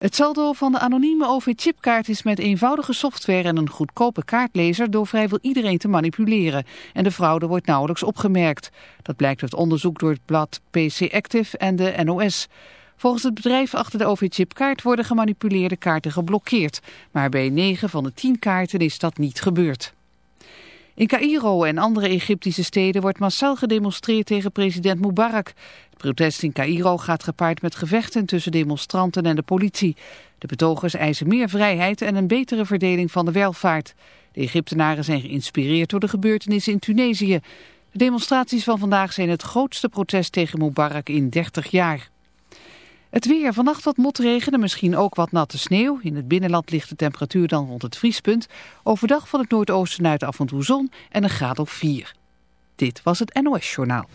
Het saldo van de anonieme OV-chipkaart is met eenvoudige software en een goedkope kaartlezer door vrijwel iedereen te manipuleren. En de fraude wordt nauwelijks opgemerkt. Dat blijkt uit onderzoek door het blad PC Active en de NOS. Volgens het bedrijf achter de OV-chipkaart worden gemanipuleerde kaarten geblokkeerd. Maar bij 9 van de 10 kaarten is dat niet gebeurd. In Cairo en andere Egyptische steden wordt massaal gedemonstreerd tegen president Mubarak. Het protest in Cairo gaat gepaard met gevechten tussen demonstranten en de politie. De betogers eisen meer vrijheid en een betere verdeling van de welvaart. De Egyptenaren zijn geïnspireerd door de gebeurtenissen in Tunesië. De demonstraties van vandaag zijn het grootste protest tegen Mubarak in 30 jaar. Het weer. Vannacht wat motregen en misschien ook wat natte sneeuw. In het binnenland ligt de temperatuur dan rond het vriespunt. Overdag van het noordoosten uit af en toe zon en een graad of 4. Dit was het NOS Journaal.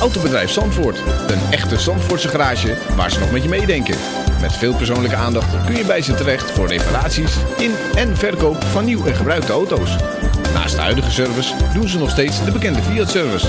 Autobedrijf Zandvoort. Een echte Zandvoortse garage waar ze nog met je meedenken. Met veel persoonlijke aandacht kun je bij ze terecht voor reparaties in en verkoop van nieuw en gebruikte auto's. Naast de huidige service doen ze nog steeds de bekende Fiat-service.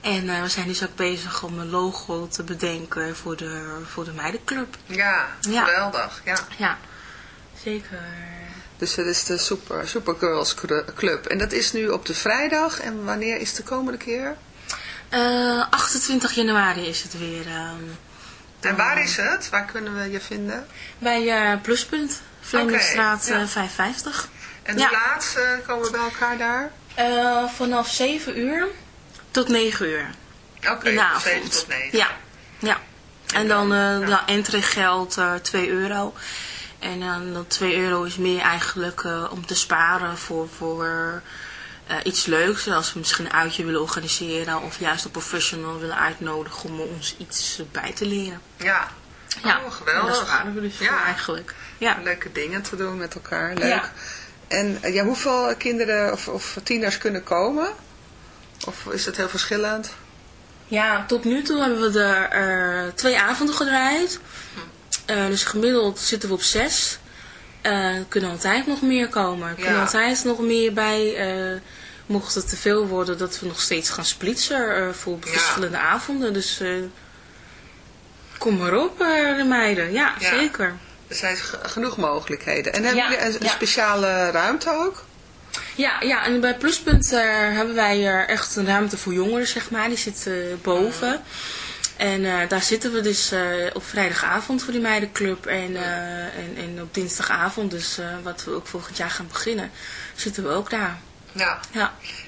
En eh, we zijn dus ook bezig om een logo te bedenken voor de, voor de meidenclub. Ja, Ja. geweldig, ja. Ja, zeker. Dus dat is de Super, Supergirls Cru- Club. En dat is nu op de vrijdag. En wanneer is de komende keer? Eh, 28 januari is het weer. ehm, En waar is het? Waar kunnen we je vinden? bij eh, Pluspunt, Vlemingstraat ja. eh, 550. En Ja. laat eh, komen we bij elkaar daar? Vanaf 7 uur tot 9 uur Oké, avond. 7 tot 9. Ja, ja. En dan, eh dan entreegeld eh 2 euro. En dan dat 2 euro is meer eigenlijk eh, om te sparen voor, voor eh, iets leuks. Als we misschien een uitje willen organiseren of juist een professional willen uitnodigen om ons iets bij te leren. Ja. Ja, Oh, geweldig. En daar sparen we dus voor Ja. eigenlijk. Ja. Leuke dingen te doen met elkaar. Leuk. Ja. En eh, ja, hoeveel kinderen of, of tieners kunnen komen? Of is het heel verschillend? Ja, tot nu toe hebben we er twee avonden gedraaid. Eh, dus gemiddeld zitten we op zes. Er kunnen altijd nog meer komen. Er kunnen altijd nog meer bij. eh, mocht het te veel worden, dat we nog steeds gaan splitsen voor Ja. verschillende avonden. Dus kom maar op, de meiden. Ja, Ja. zeker. Er zijn ge- genoeg mogelijkheden. En hebben jullie een, speciale ruimte ook? Ja, ja, en bij Pluspunt eh, hebben wij er echt een ruimte voor jongeren, zeg maar. Die zit boven. En eh, daar zitten we dus eh, op vrijdagavond voor die meidenclub. En, en, en op dinsdagavond, dus wat we ook volgend jaar gaan beginnen, zitten we ook daar. Ja. Ja.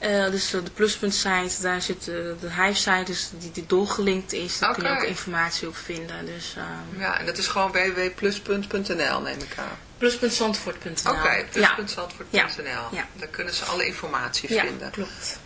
eh, dus de pluspunt site, daar zit eh, de huissite, dus die, die doorgelinkt is. Daar kun je ook informatie op vinden. Dus eh Ja, en dat is gewoon www.pluspunt.nl neem ik aan. pluspuntzandvoort.nl Oké, Ja. pluspuntzandvoort.nl. Ja. Daar kunnen ze alle informatie ja, vinden. klopt.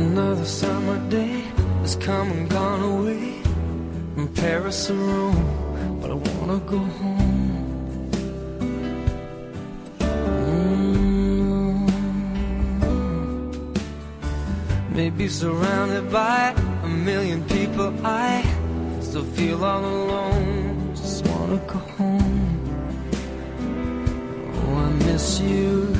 Another summer day has come and gone away from Paris or Rome, but I wanna go home. Mm. Maybe surrounded by a million people, I still feel all alone. Just wanna go home. Oh, I miss you,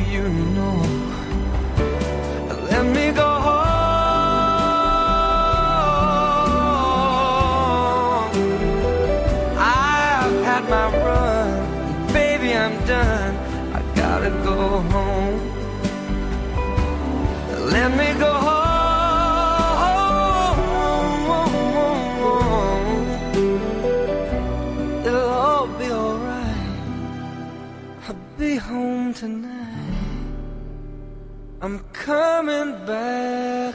Coming back.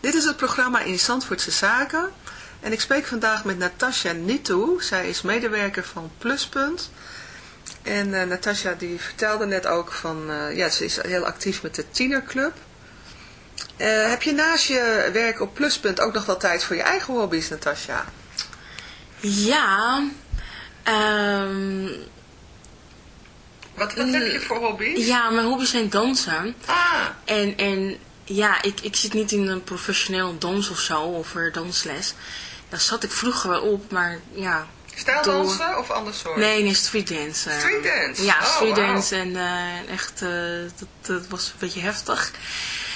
Dit is het programma in Zandvoortse Zaken. En ik spreek vandaag met Natasja Nitou. Zij is medewerker van Pluspunt. En eh Natasja die vertelde net ook van, eh, ja, ze is heel actief met de tienerclub. Eh, heb je naast je werk op Pluspunt ook nog wel tijd voor je eigen hobby's, Natasja? Ja, ehm, Wat, wat heb je voor hobby's? ja, mijn hobby's zijn dansen. Ah, En, en ja, ik, ik zit niet in een professioneel dans of zo, of dansles. Daar zat ik vroeger wel op, maar ja. stijldansen of ander soort? Nee, nee, streetdance. eh. Streetdance? Ja, Oh, streetdance en eh, echt, eh, dat, dat was een beetje heftig.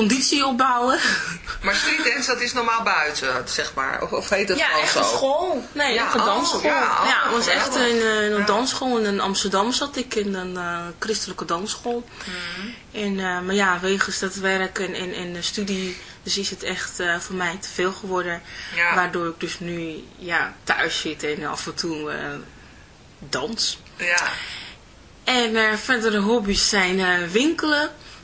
conditie opbouwen. Maar streetdance, dat is normaal buiten, zeg maar. Of, of heet het ja, gewoon echt zo? een school. Nee, Ja, echt een oh, dansschool. ja, Ja, oh, het was echt geweldig. een, eh, een Ja. dansschool. In Amsterdam zat ik in een eh, christelijke dansschool. Mhm. En, eh, maar ja, wegens dat werk en, en, en de studie, dus is het echt voor mij te veel geworden. Ja. Waardoor ik dus nu ja, thuis zit en af en toe dans. Ja. En verdere hobby's zijn winkelen.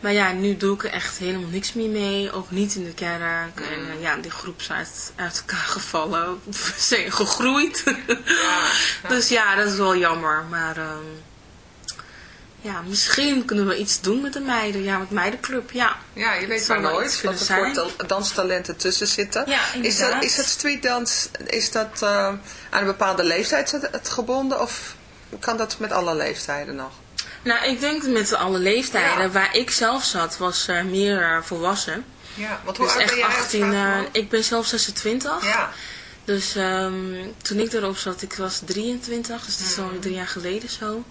maar ja, nu doe ik er echt helemaal niks meer mee. Ook niet in de kerk. En eh, ja, die groep is uit, uit elkaar gevallen. Zijn gegroeid. dus ja, dat is wel jammer. Maar ehm, ja, misschien kunnen we iets doen met de meiden. Ja, met meidenclub, ja. Ja, je weet maar nooit kunnen er zijn. ta- danstalenten tussen zitten. Ja, is, dat, is dat streetdans, is dat eh, aan een bepaalde leeftijd het gebonden of kan dat met alle leeftijden nog? Nou, ik denk met alle leeftijden. Ja. Waar ik zelf zat, was meer eh, volwassen. Ja, want hoe Dus oud echt ben jij? als 18. vraag eh, ik ben zelf 26. ja, Dus ehm, toen ik erop zat, ik was 23. Dus dat is Mhm. alweer drie jaar geleden zo.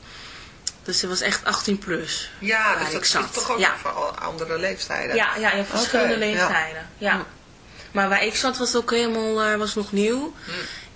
Dus het was echt 18 plus. ja dus ik dat is zat. toch ook Ja. voor al- andere leeftijden. Ja, ja, in verschillende ja. leeftijden. Ja. Maar waar ik zat was ook helemaal eh, was nog nieuw. Hm.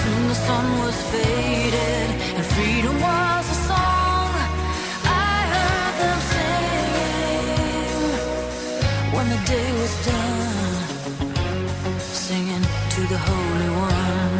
Soon the sun was faded and freedom was a song. I heard them singing when the day was done, singing to the Holy One.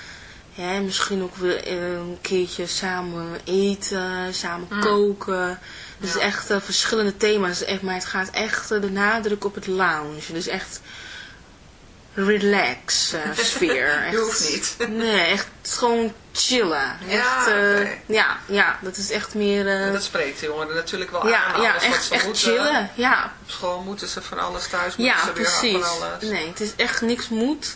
ja, misschien ook weer eh, een keertje samen eten, samen Mm. koken. Dus echt eh, verschillende thema's. Echt, maar het gaat echt eh, de nadruk op het lounge. Dus echt relax sfeer. Echt, hoeft niet. Nee, echt gewoon chillen. Ja, echt, ja, ja, dat is echt meer... Dat spreekt de jongeren natuurlijk wel ja, aan. ja, echt, ze echt moeten. chillen. Ja, Op school moeten ze van alles, thuis moeten ja, ze weer precies. van alles. Nee, het is echt niks moet.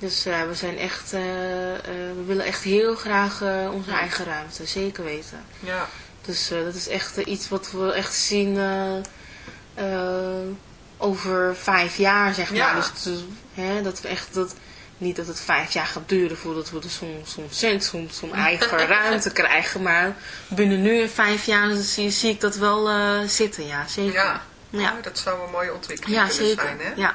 Dus eh, we zijn echt, eh, eh, we willen echt heel graag onze eigen ruimte, zeker weten. Ja. Dus dat is echt iets wat we echt zien over vijf jaar, zeg maar. Ja. Dus hè, dat we echt, dat, niet dat het vijf jaar gaat duren voordat we dus zo'n zo'n cent, zo'n zo'n eigen ruimte krijgen. Maar binnen nu en vijf jaar zie, zie ik dat wel zitten, ja, zeker. Ja. Ja. Dat zou een mooie ontwikkeling Ja, kunnen zeker. zijn. Hè? Ja.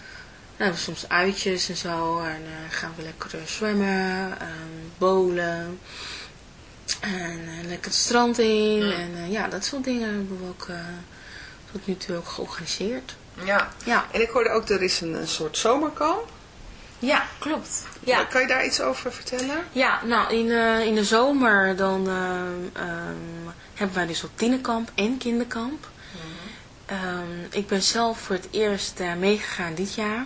dan hebben we soms uitjes en zo. En eh, gaan we lekker eh, zwemmen, ehm, bowlen. En eh, lekker het strand in. En ja, dat soort dingen hebben we ook tot nu toe ook georganiseerd. Ja. Ja. En ik hoorde ook, er is een, een soort zomerkamp. Ja, klopt. Ja. Kan je daar iets over vertellen? Ja, nou in, in de zomer dan ehm, hebben wij dus ook tienerkamp en kinderkamp. Ehm, ik ben zelf voor het eerst eh, meegegaan dit jaar.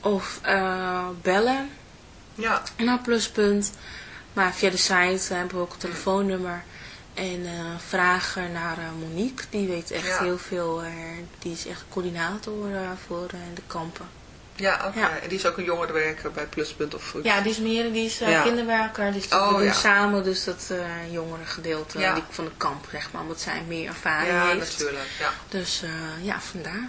Of eh, bellen Ja. naar pluspunt. Maar via de site hebben we ook een telefoonnummer. En eh, vragen naar eh, Monique. Die weet echt Ja. heel veel. die is echt coördinator voor de kampen. Ja, oké. Ja. En die is ook een jongerenwerker bij Pluspunt of Ja, die is meer, die is Ja. kinderwerker. Die is Oh, we doen ja. samen, dus dat jongere gedeelte Ja. die, van de kamp, zeg maar. Omdat zij meer ervaring Ja, heeft. natuurlijk. Ja. Dus ja, vandaar.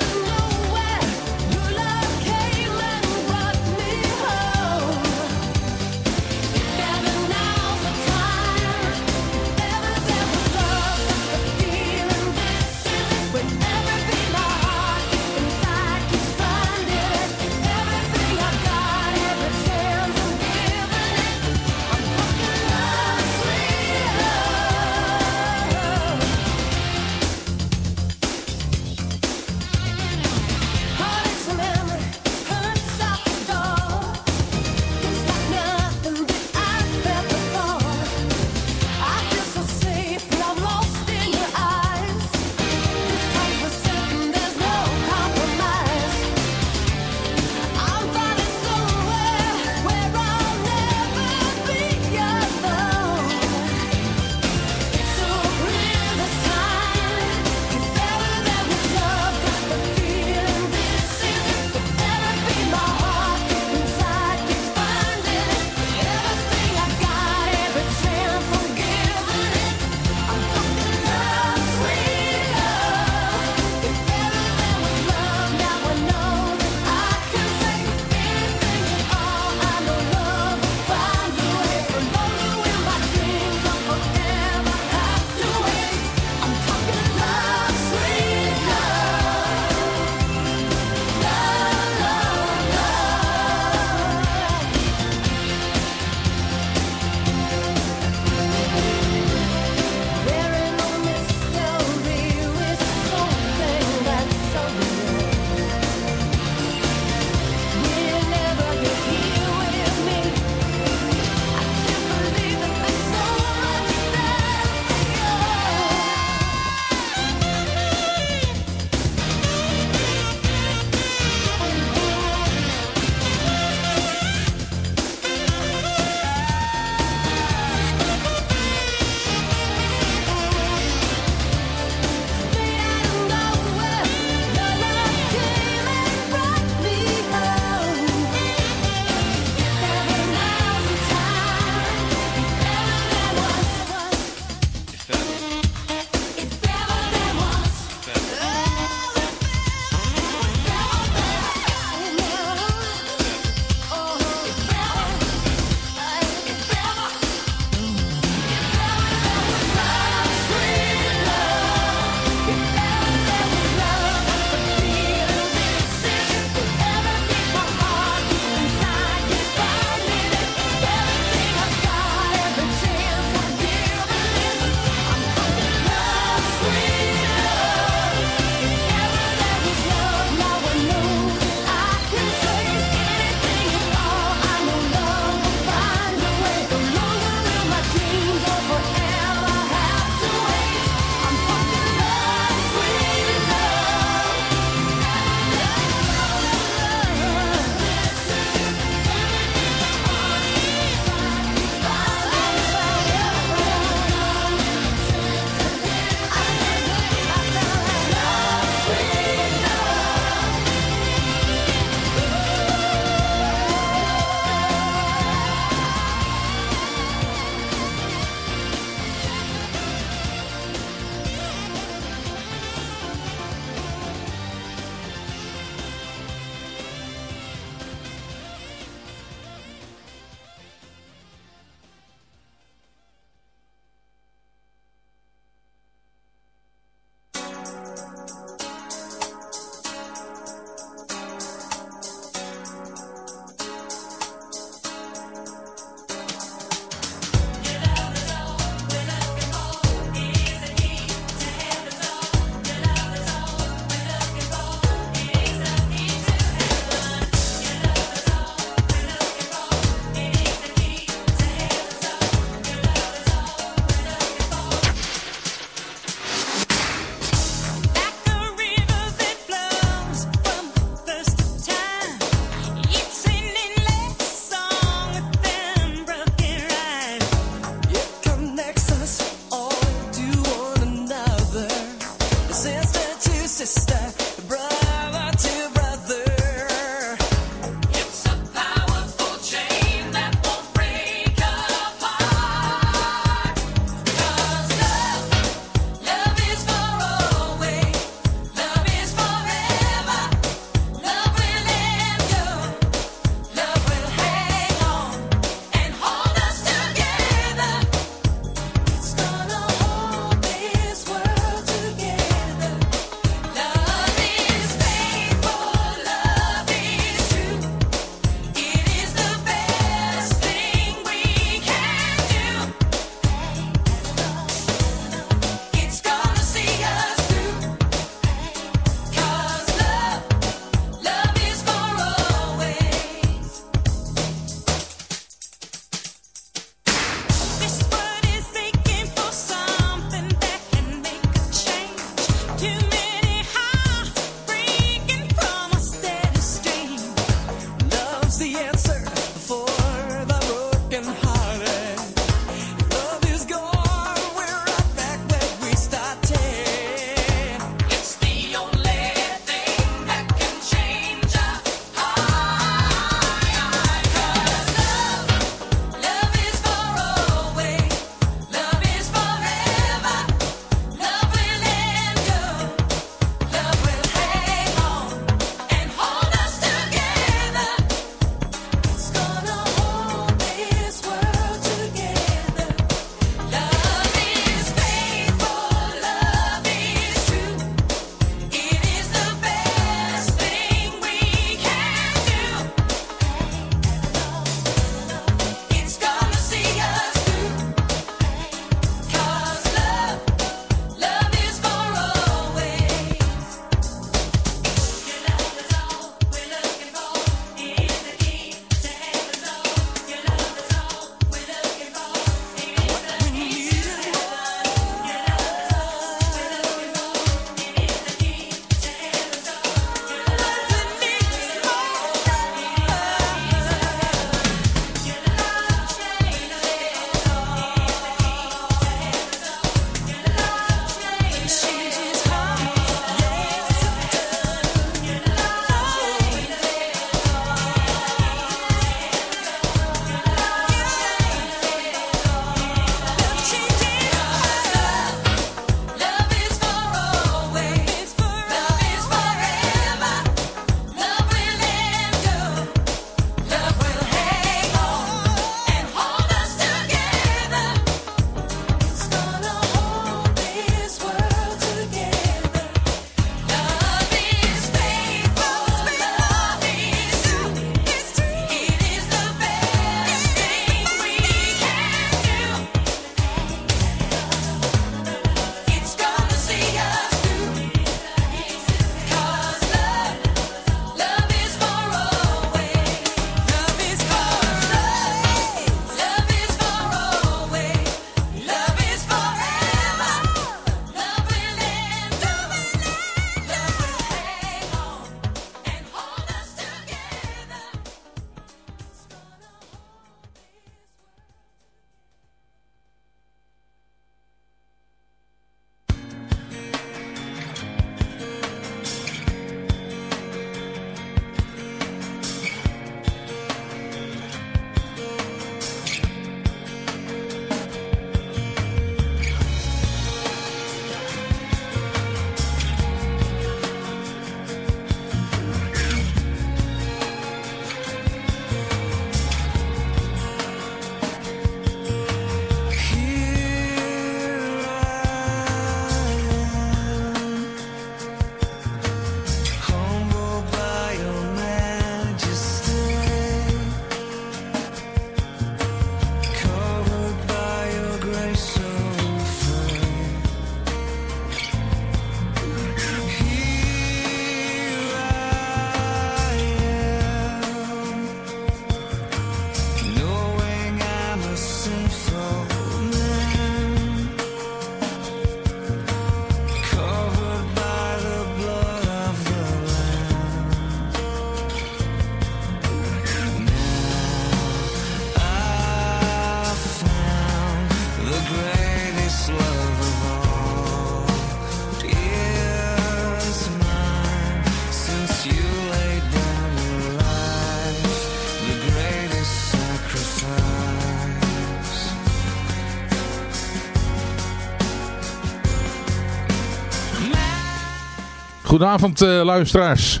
Goedenavond uh, luisteraars.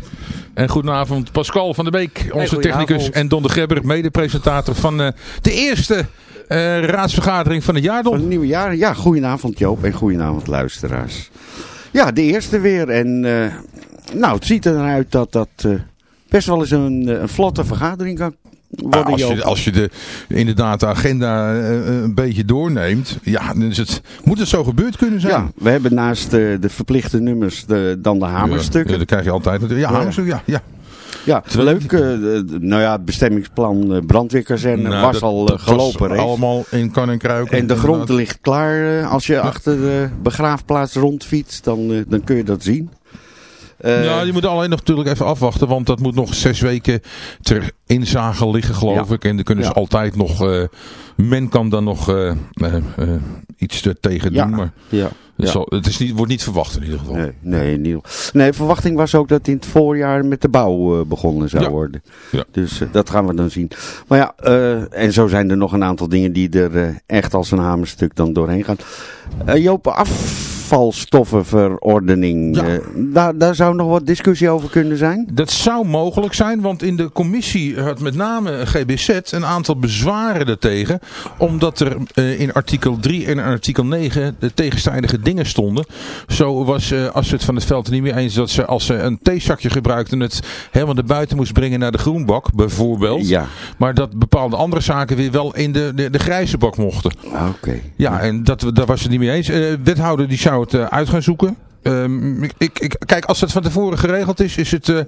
En goedenavond Pascal van der Beek, onze technicus. En Don de Gebber, mede-presentator van uh, de eerste uh, raadsvergadering van het jaar. Don. Van het nieuwe jaar. Ja, goedenavond Joop en goedenavond luisteraars. Ja, de eerste weer. En nou, het ziet eruit dat dat best wel eens een, een vlotte vergadering kan Ah, als, je, als je de, inderdaad de agenda uh, een beetje doorneemt, ja, dan is het, moet het zo gebeurd kunnen zijn. Ja, we hebben naast de, de verplichte nummers de, dan de hamerstukken. Ja, dat krijg je altijd. Ja, ja. hamerstukken, ja. ja. Ja, leuk. Uh, nou ja, het bestemmingsplan uh, brandweerkazerne nou, was dat, al uh, gelopen. Was allemaal in kan en kruik. En de grond ligt klaar. als je ja. achter de begraafplaats rondfietst, dan, dan kun je dat zien. Uh, ja, je moet alleen nog natuurlijk even afwachten, want dat moet nog zes weken ter inzage liggen, geloof ja. ik. En dan kunnen ze ja. altijd nog, uh, men kan dan nog uh, iets er tegen doen, maar ja. het, zal, het is niet, wordt niet verwacht in ieder geval. Nee, nee, niet. nee verwachting was ook dat in het voorjaar met de bouw begonnen zou worden. Ja. Dus dat gaan we dan zien. Maar ja, en zo zijn er nog een aantal dingen die er echt als een hamerstuk dan doorheen gaan. Joop, af afvalstoffenverordening. Ja. Uh, daar, daar zou nog wat discussie over kunnen zijn? Dat zou mogelijk zijn, want in de commissie had met name GBZ een aantal bezwaren ertegen. Omdat er uh, in artikel 3 en artikel 9 de tegenstrijdige dingen stonden. Zo was uh, Astrid van het Veld er niet meer eens dat ze als ze een theezakje gebruikte het helemaal naar buiten moest brengen naar de groenbak bijvoorbeeld. Ja. Maar dat bepaalde andere zaken weer wel in de, de, de grijze bak mochten. Oké. Okay. Ja, en dat, daar was het niet mee eens. wethouder die zou het uh, uit gaan zoeken. Um, ik, ik, kijk, als het van tevoren geregeld is, is het uh,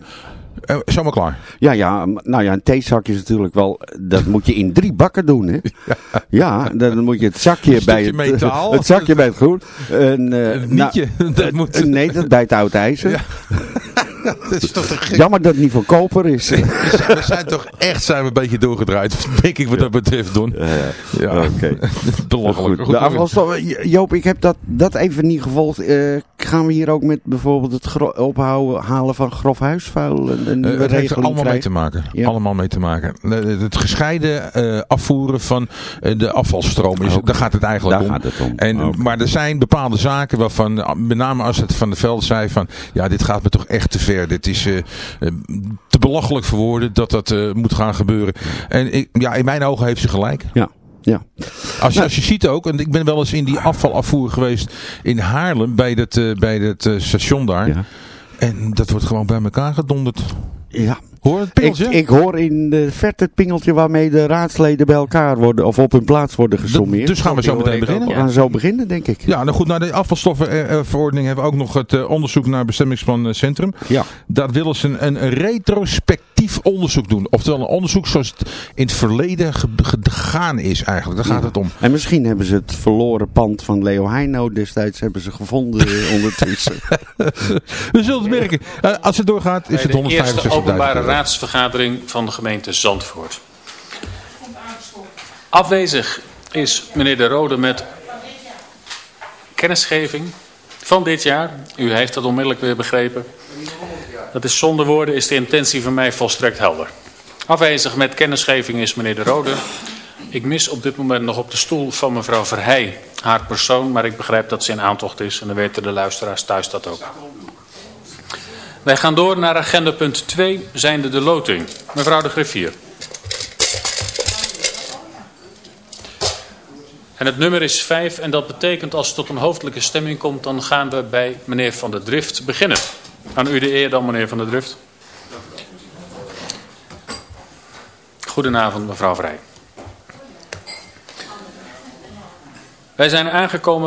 uh, zomaar klaar. Ja, ja, nou ja, een theezakje is natuurlijk wel, dat moet je in drie bakken doen, hè? Ja, ja dan moet je het zakje bij het, metaal. het zakje bij het groen. Een, een mietje, nou, dat moet... Nee, dat bij het oud ijzer. Ja. dat is toch gek. Jammer dat het niet van koper is. we zijn toch echt zijn we een beetje doorgedraaid, denk ik wat dat betreft, Don. Ja, ja. ja. oké. Belachelijk. Goed, de afvalstof, Joop, ik heb dat, dat even niet gevolgd. Uh, gaan we hier ook met bijvoorbeeld het ophouden, halen van grof huisvuil een, uh, Het heeft er allemaal krijgen? mee te maken. Ja. Allemaal mee te maken. Het gescheiden uh, afvoeren van de afvalstroom, is, daar gaat het eigenlijk Daar om. gaat het om. En. Maar er zijn bepaalde zaken waarvan, met name als het van de veld zei van, ja dit gaat me toch echt te ver. Dit is uh, te belachelijk voor woorden dat dat uh, moet gaan gebeuren. En ik, ja, in mijn ogen heeft ze gelijk. Ja. Ja. Als, je, als je ziet ook, en ik ben wel eens in die afvalafvoer geweest in Haarlem, bij het, uh, bij station daar. Ja. En dat wordt gewoon bij elkaar gedonderd. Ja. Hoor het Ik, pingeltje? ik hoor in de verte het pingeltje waarmee de raadsleden bij elkaar worden, of op hun plaats worden gesommeerd. Dus gaan we zo meteen beginnen. We gaan zo beginnen, denk ik. Ja, nou goed, naar de afvalstoffenverordening hebben we ook nog het uh, onderzoek naar bestemmingsplan Centrum. Ja. Daar willen ze een, een retrospectief onderzoek doen. Oftewel een onderzoek zoals het in het verleden ge gegaan is eigenlijk. Daar gaat het om. En misschien hebben ze het verloren pand van Leo Heino destijds hebben ze gevonden ondertussen. we zullen het merken. Uh, als het doorgaat is het 165.000 De eerste openbare raadsvergadering van de gemeente Zandvoort. Afwezig is meneer De Rode met kennisgeving van dit jaar. U heeft dat onmiddellijk weer begrepen. Dat is zonder woorden, is de intentie van mij volstrekt helder. Afwezig met kennisgeving is meneer De Rode. Ik mis op dit moment nog op de stoel van mevrouw Verheij haar persoon, maar ik begrijp dat ze in aantocht is en dan weten de luisteraars thuis dat ook. Wij gaan door naar agenda punt 2, zijnde de loting. Mevrouw de griffier. En het nummer is 5 en dat betekent als het tot een hoofdelijke stemming komt, dan gaan we bij meneer Van der Drift beginnen. Aan u de eer dan meneer Van der Drift. Goedenavond mevrouw Vrij. Wij zijn aangekomen